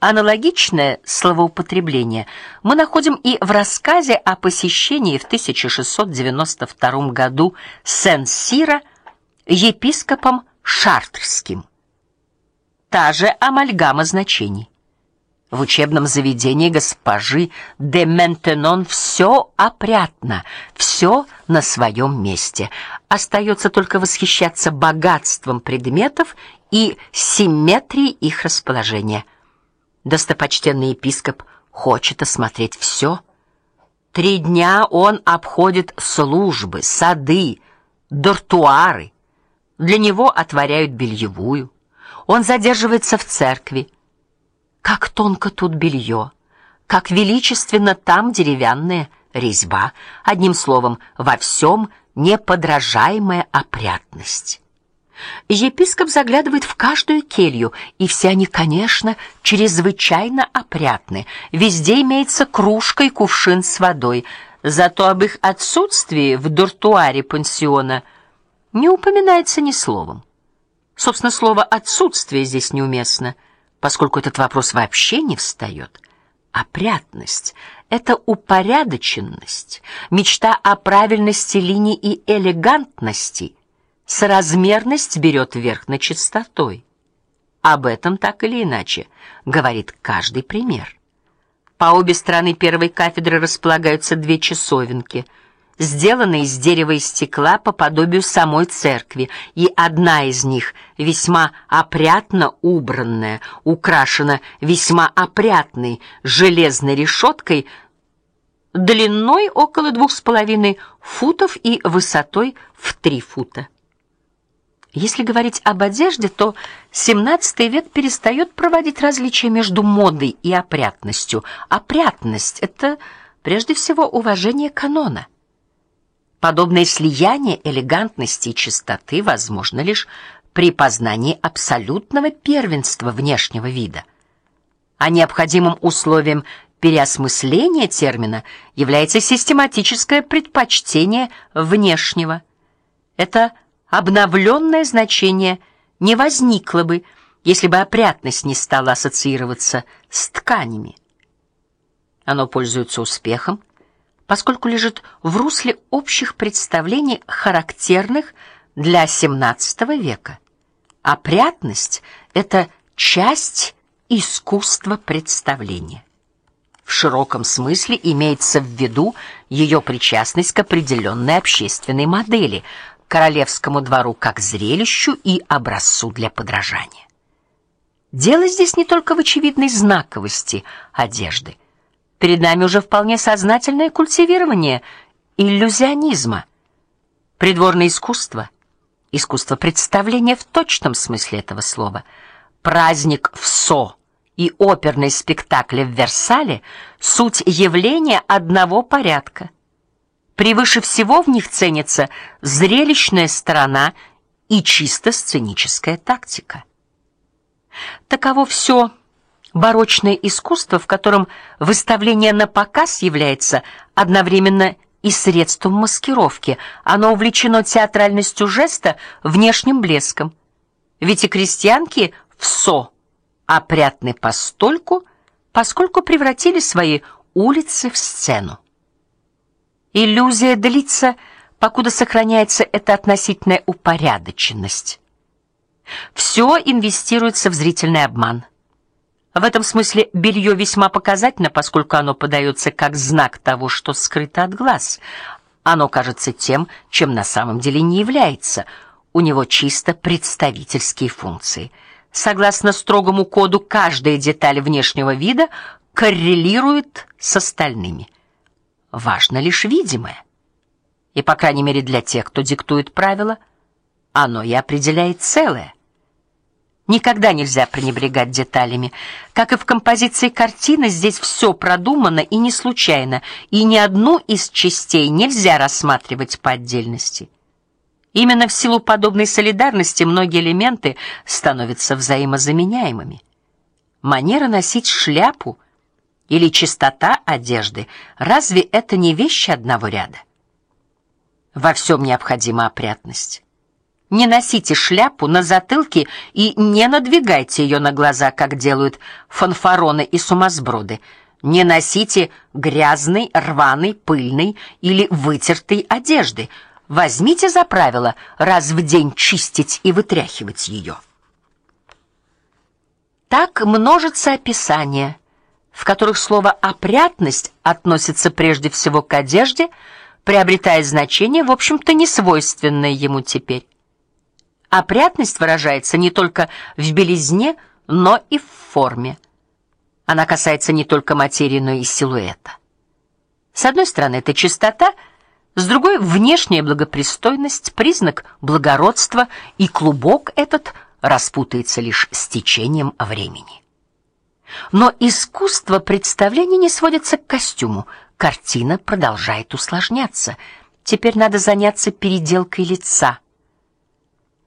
Аналогичное словоупотребление мы находим и в рассказе о посещении в 1692 году Сен-Сира епископом Шартрским. Та же амальгама значений. В учебном заведении госпожи де Ментенон все опрятно, все на своем месте. Остается только восхищаться богатством предметов и симметрией их расположения. Достопочтенный епископ хочет осмотреть все. Три дня он обходит службы, сады, дортуары. Для него отворяют бельевую. Он задерживается в церкви как тонко тут белье, как величественно там деревянная резьба, одним словом, во всем неподражаемая опрятность. Епископ заглядывает в каждую келью, и все они, конечно, чрезвычайно опрятны. Везде имеется кружка и кувшин с водой. Зато об их отсутствии в дортуаре пансиона не упоминается ни словом. Собственно, слово отсутствие здесь неуместно поскольку этот вопрос вообще не встает. Опрятность это упорядоченность, мечта о правильности линий и элегантности. Соразмерность берет верх над чистотой. Об этом так или иначе говорит каждый пример. По обе стороны первой кафедры располагаются две часовенки – сделана из дерева и стекла по подобию самой церкви, и одна из них весьма опрятно убранная, украшена весьма опрятной железной решеткой длиной около двух с половиной футов и высотой в три фута. Если говорить об одежде, то XVII век перестает проводить различия между модой и опрятностью. Опрятность это прежде всего уважение канона. Подобное слияние элегантности и чистоты возможно лишь при познании абсолютного первенства внешнего вида. А необходимым условием переосмысления термина является систематическое предпочтение внешнего. Это обновленное значение не возникло бы, если бы опрятность не стала ассоциироваться с тканями. Оно пользуется успехом поскольку лежит в русле общих представлений, характерных для XVII века. Опрятность это часть искусства представления. В широком смысле имеется в виду ее причастность к определенной общественной модели, королевскому двору как зрелищу и образцу для подражания. Дело здесь не только в очевидной знаковости одежды, Перед нами уже вполне сознательное культивирование иллюзионизма. Придворное искусство, искусство представления в точном смысле этого слова. Праздник в Со и оперный спектакль в Версале суть явления одного порядка. Превыше всего в них ценится зрелищная сторона и чисто сценическая тактика. Таково все барочное искусство, в котором выставление на показ является одновременно и средством маскировки. Оно увлечено театральностью жеста, внешним блеском. Ведь и крестьянки в со опрятны постольку, поскольку превратили свои улицы в сцену. Иллюзия длится, покуда сохраняется эта относительная упорядоченность. Все инвестируется в зрительный обман. В этом смысле белье весьма показательно, поскольку оно подается как знак того, что скрыто от глаз. Оно кажется тем, чем на самом деле не является. У него чисто представительские функции. Согласно строгому коду, каждая деталь внешнего вида коррелирует с остальными. Важно лишь видимое. И по крайней мере для тех, кто диктует правила, оно и определяет целое. Никогда нельзя пренебрегать деталями. Как и в композиции картины, здесь все продумано и не случайно, и ни одну из частей нельзя рассматривать по отдельности. Именно в силу подобной солидарности многие элементы становятся взаимозаменяемыми. Манера носить шляпу или чистота одежды разве это не вещи одного ряда? Во всем необходима опрятность. Не носите шляпу на затылке и не надвигайте ее на глаза, как делают фанфароны и сумасброды. Не носите грязной, рваной, пыльной или вытертой одежды. Возьмите за правило раз в день чистить и вытряхивать ее. Так множится описание, в которых слово опрятность относится прежде всего к одежде, приобретая значение, в общем-то, не свойственное ему теперь. Опрятность выражается не только в белизне, но и в форме. Она касается не только материи, но и силуэта. С одной стороны, это чистота, с другой внешняя благопристойность, признак благородства, и клубок этот распутается лишь с течением времени. Но искусство представления не сводится к костюму. Картина продолжает усложняться. Теперь надо заняться переделкой лица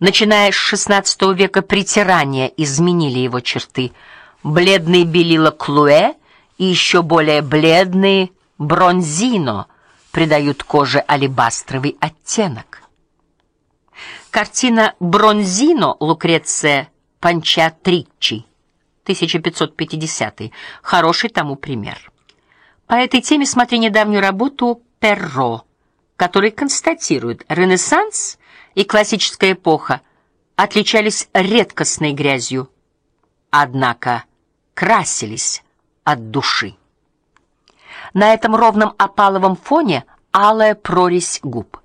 Начиная с XVI века притирания изменили его черты. Бледные белила Клуэ и еще более бледные бронзино придают коже алебастровый оттенок. Картина Бронзино Лукреция Панчатриччи 1550 хороший тому пример. По этой теме смотри недавнюю работу Перро, который констатирует, Ренессанс и классическая эпоха отличались редкостной грязью, однако красились от души. На этом ровном опаловом фоне алая прорезь губ.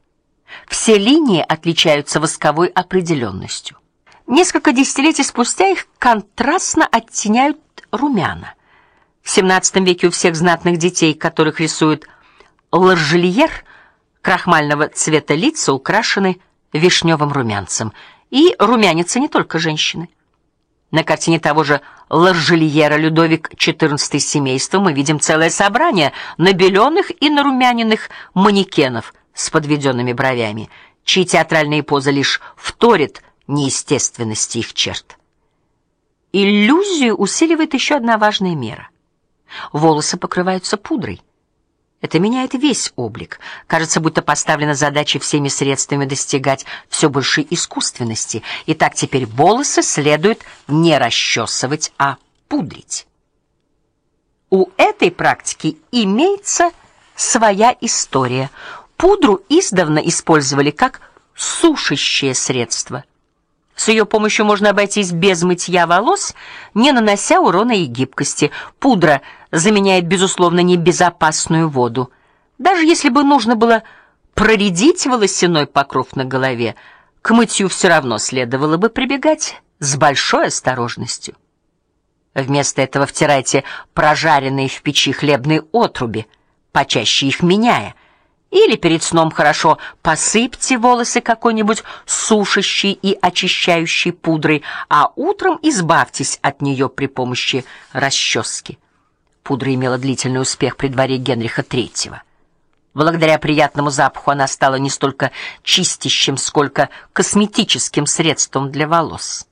Все линии отличаются восковой определенностью. Несколько десятилетий спустя их контрастно оттеняют румяна. В XVII веке у всех знатных детей, которых рисует Ларжельер, крахмального цвета лица украшены вишневым румянцем. И румянятся не только женщины. На картине того же Ларжельера Людовик XIV семейства мы видим целое собрание набеленных и нарумяненных манекенов с подведенными бровями, чьи театральные позы лишь вторят неестественности их черт. Иллюзию усиливает еще одна важная мера. Волосы покрываются пудрой. Это меняет весь облик. Кажется, будто поставлена задача всеми средствами достигать все большей искусственности. И так теперь волосы следует не расчесывать, а пудрить. У этой практики имеется своя история. Пудру издавна использовали как сушащее средство. С ее помощью можно обойтись без мытья волос, не нанося урона и гибкости. Пудра заменяет безусловно небезопасную воду. Даже если бы нужно было проредить волосяной покров на голове, к мытью все равно следовало бы прибегать с большой осторожностью. Вместо этого втирайте прожаренные в печи хлебные отруби, почаще их меняя. Или перед сном хорошо посыпьте волосы какой-нибудь сушащей и очищающей пудрой, а утром избавьтесь от нее при помощи расчески. Пудра имела длительный успех при дворе Генриха III. Благодаря приятному запаху она стала не столько чистящим, сколько косметическим средством для волос.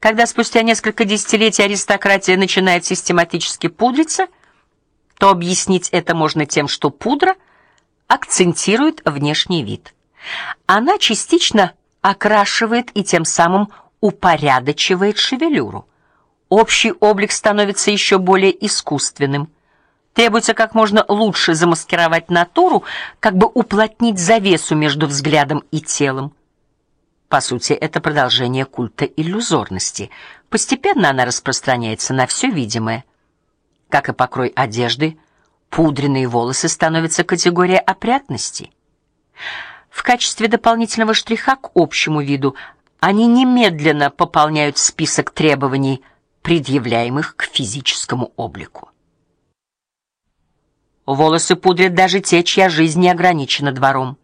Когда спустя несколько десятилетий аристократия начинает систематически пудриться, то объяснить это можно тем, что пудра – акцентирует внешний вид. Она частично окрашивает и тем самым упорядочивает шевелюру. Общий облик становится еще более искусственным. Требуется как можно лучше замаскировать натуру, как бы уплотнить завесу между взглядом и телом. По сути, это продолжение культа иллюзорности. Постепенно она распространяется на все видимое. Как и покрой одежды, пудренные волосы становятся категорией опрятности. В качестве дополнительного штриха к общему виду они немедленно пополняют список требований, предъявляемых к физическому облику. Волосы пудрят даже те, чья жизнь не ограничена двором.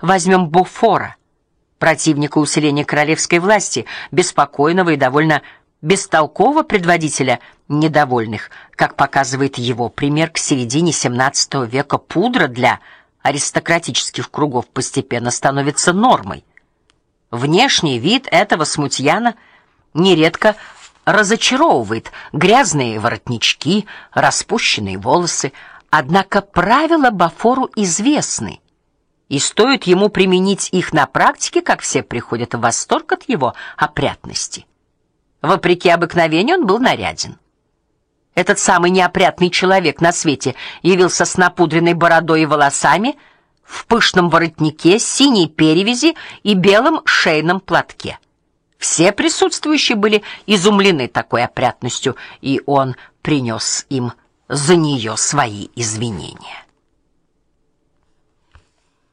Возьмем Бофора, противника усиления королевской власти, беспокойного и довольно бестолкового предводителя недовольных, как показывает его пример к середине XVII века пудра для аристократических кругов постепенно становится нормой. Внешний вид этого смутьяна нередко разочаровывает: грязные воротнички, распущенные волосы, однако правила Бафору известны. и стоит ему применить их на практике, как все приходят в восторг от его опрятности. Вопреки обыкновению он был наряден. Этот самый неопрятный человек на свете явился с напудренной бородой и волосами, в пышном воротнике, синей перевязи и белом шейном платке. Все присутствующие были изумлены такой опрятностью, и он принес им за нее свои извинения.